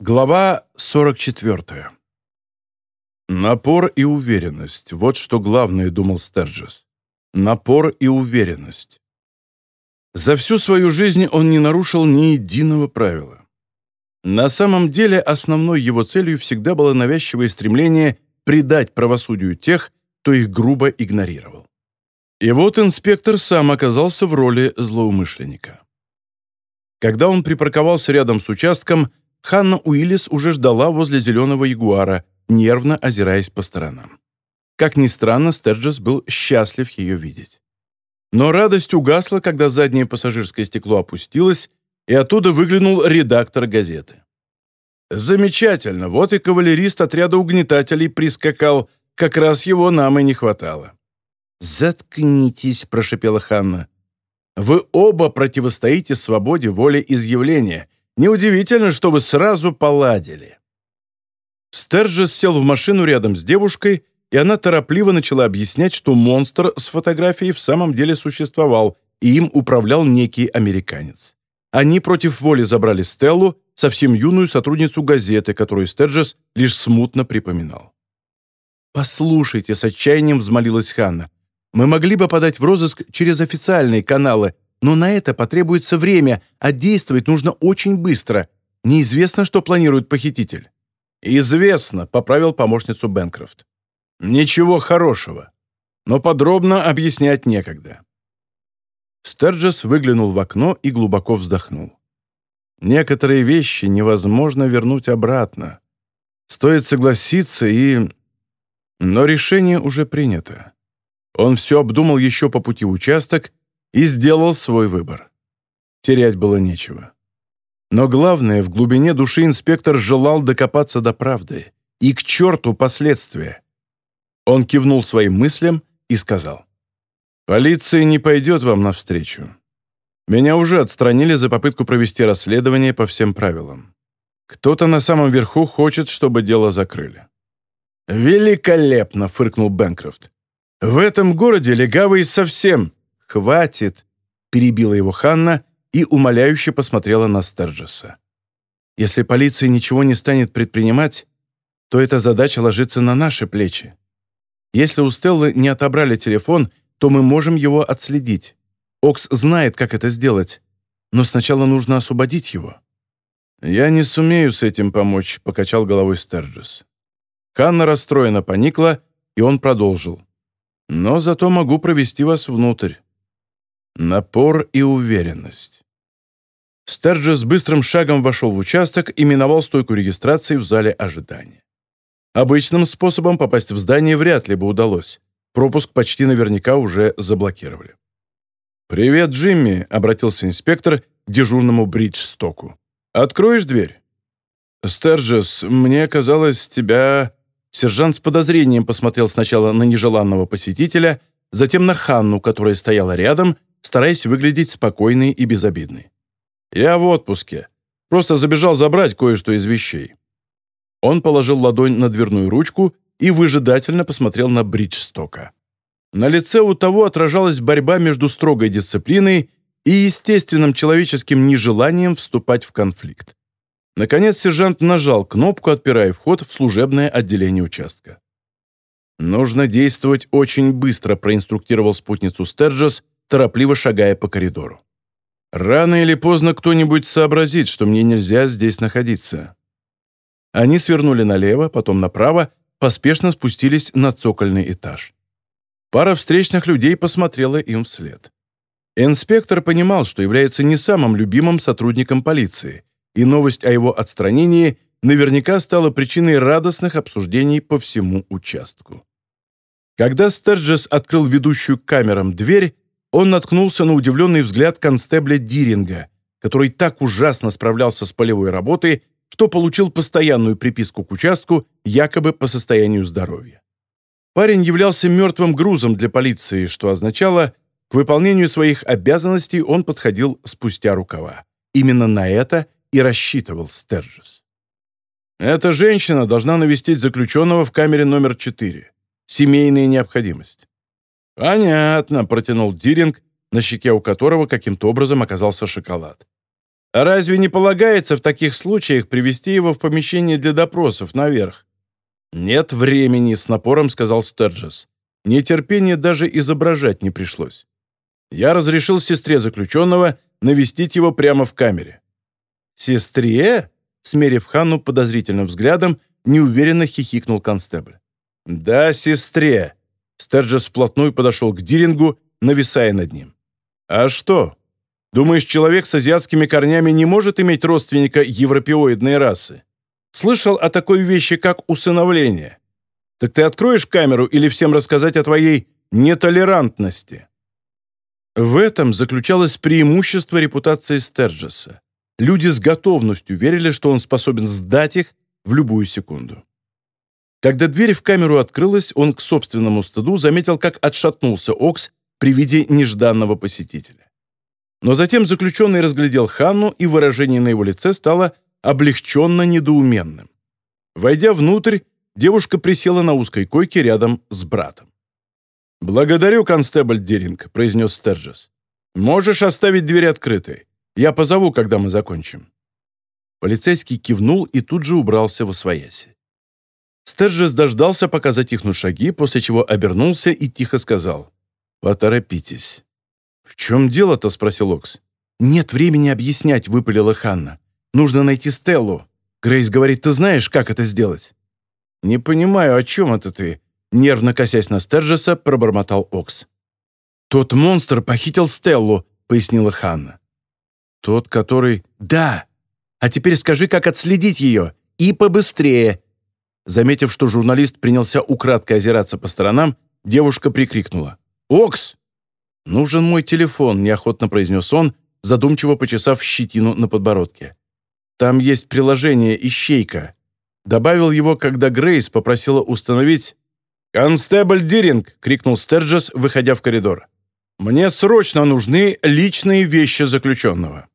Глава 44. Напор и уверенность – вот что главное, думал Стерджес. Напор и уверенность. За всю свою жизнь он не нарушил ни единого правила. На самом деле основной его целью всегда было навязчивое стремление предать правосудию тех, кто их грубо игнорировал. И вот инспектор сам оказался в роли злоумышленника. Когда он припарковался рядом с участком – Ханна Уиллис уже ждала возле зеленого ягуара, нервно озираясь по сторонам. Как ни странно, Стерджес был счастлив ее видеть. Но радость угасла, когда заднее пассажирское стекло опустилось, и оттуда выглянул редактор газеты. «Замечательно, вот и кавалерист отряда угнетателей прискакал, как раз его нам и не хватало». «Заткнитесь», — прошепела Ханна. «Вы оба противостоите свободе воли изъявления, Неудивительно, что вы сразу поладили». Стерджес сел в машину рядом с девушкой, и она торопливо начала объяснять, что монстр с фотографией в самом деле существовал, и им управлял некий американец. Они против воли забрали Стеллу, совсем юную сотрудницу газеты, которую Стерджес лишь смутно припоминал. «Послушайте», — с отчаянием взмолилась Ханна, «мы могли бы подать в розыск через официальные каналы, но на это потребуется время, а действовать нужно очень быстро. Неизвестно, что планирует похититель». «Известно», — поправил помощницу Бенкрофт. «Ничего хорошего. Но подробно объяснять некогда». Стерджес выглянул в окно и глубоко вздохнул. «Некоторые вещи невозможно вернуть обратно. Стоит согласиться и...» Но решение уже принято. Он все обдумал еще по пути участок и сделал свой выбор. Терять было нечего. Но главное, в глубине души инспектор желал докопаться до правды. И к черту последствия. Он кивнул своим мыслям и сказал. «Полиция не пойдет вам навстречу. Меня уже отстранили за попытку провести расследование по всем правилам. Кто-то на самом верху хочет, чтобы дело закрыли». «Великолепно!» — фыркнул Бэнкрофт. «В этом городе легавые совсем «Хватит!» — перебила его Ханна и умоляюще посмотрела на Стерджеса. «Если полиция ничего не станет предпринимать, то эта задача ложится на наши плечи. Если у Стеллы не отобрали телефон, то мы можем его отследить. Окс знает, как это сделать, но сначала нужно освободить его». «Я не сумею с этим помочь», — покачал головой Стерджес. Ханна расстроена поникла, и он продолжил. «Но зато могу провести вас внутрь. Напор и уверенность. Стерджес быстрым шагом вошел в участок и миновал стойку регистрации в зале ожидания. Обычным способом попасть в здание вряд ли бы удалось. Пропуск почти наверняка уже заблокировали. «Привет, Джимми», — обратился инспектор к дежурному Бриджстоку. «Откроешь дверь?» «Стерджес, мне казалось, тебя...» Сержант с подозрением посмотрел сначала на нежеланного посетителя, затем на Ханну, которая стояла рядом, стараясь выглядеть спокойной и безобидной. «Я в отпуске. Просто забежал забрать кое-что из вещей». Он положил ладонь на дверную ручку и выжидательно посмотрел на Бриджстока. На лице у того отражалась борьба между строгой дисциплиной и естественным человеческим нежеланием вступать в конфликт. Наконец сержант нажал кнопку, отпирая вход в служебное отделение участка. «Нужно действовать очень быстро», проинструктировал спутницу Стерджес, торопливо шагая по коридору. «Рано или поздно кто-нибудь сообразит, что мне нельзя здесь находиться». Они свернули налево, потом направо, поспешно спустились на цокольный этаж. Пара встречных людей посмотрела им вслед. Инспектор понимал, что является не самым любимым сотрудником полиции, и новость о его отстранении наверняка стала причиной радостных обсуждений по всему участку. Когда Стерджес открыл ведущую камерам дверь, он наткнулся на удивленный взгляд констебля Диринга, который так ужасно справлялся с полевой работой, что получил постоянную приписку к участку якобы по состоянию здоровья. Парень являлся мертвым грузом для полиции, что означало, к выполнению своих обязанностей он подходил спустя рукава. Именно на это и рассчитывал Стержес. Эта женщина должна навестить заключенного в камере номер 4. Семейная необходимость. «Понятно», — протянул Диринг, на щеке у которого каким-то образом оказался шоколад. А разве не полагается в таких случаях привести его в помещение для допросов наверх? «Нет времени», — с напором сказал Стерджес. Нетерпение даже изображать не пришлось. Я разрешил сестре заключенного навестить его прямо в камере. «Сестре?» — смерив Ханну подозрительным взглядом, неуверенно хихикнул констебль. «Да, сестре!» Стерджес вплотную подошел к Дирингу, нависая над ним. «А что? Думаешь, человек с азиатскими корнями не может иметь родственника европеоидной расы? Слышал о такой вещи, как усыновление? Так ты откроешь камеру или всем рассказать о твоей нетолерантности?» В этом заключалось преимущество репутации Стерджеса. Люди с готовностью верили, что он способен сдать их в любую секунду. Когда дверь в камеру открылась, он к собственному стыду заметил, как отшатнулся Окс при виде нежданного посетителя. Но затем заключенный разглядел Ханну, и выражение на его лице стало облегченно недоуменным. Войдя внутрь, девушка присела на узкой койке рядом с братом. «Благодарю, констебль Деринг», — произнес Стерджес. «Можешь оставить дверь открытой. Я позову, когда мы закончим». Полицейский кивнул и тут же убрался во свояси. Стерджес дождался, пока затихнут шаги, после чего обернулся и тихо сказал «Поторопитесь». «В чем дело-то?» — спросил Окс. «Нет времени объяснять», — выпалила Ханна. «Нужно найти Стеллу. Грейс говорит, ты знаешь, как это сделать?» «Не понимаю, о чем это ты?» Нервно косясь на Стерджеса, пробормотал Окс. «Тот монстр похитил Стеллу», — пояснила Ханна. «Тот, который...» «Да! А теперь скажи, как отследить ее. И побыстрее!» Заметив, что журналист принялся украдкой озираться по сторонам, девушка прикрикнула. «Окс!» «Нужен мой телефон», — неохотно произнес он, задумчиво почесав щетину на подбородке. «Там есть приложение «Ищейка». Добавил его, когда Грейс попросила установить «Констебль Диринг!» — крикнул Стерджес, выходя в коридор. «Мне срочно нужны личные вещи заключенного».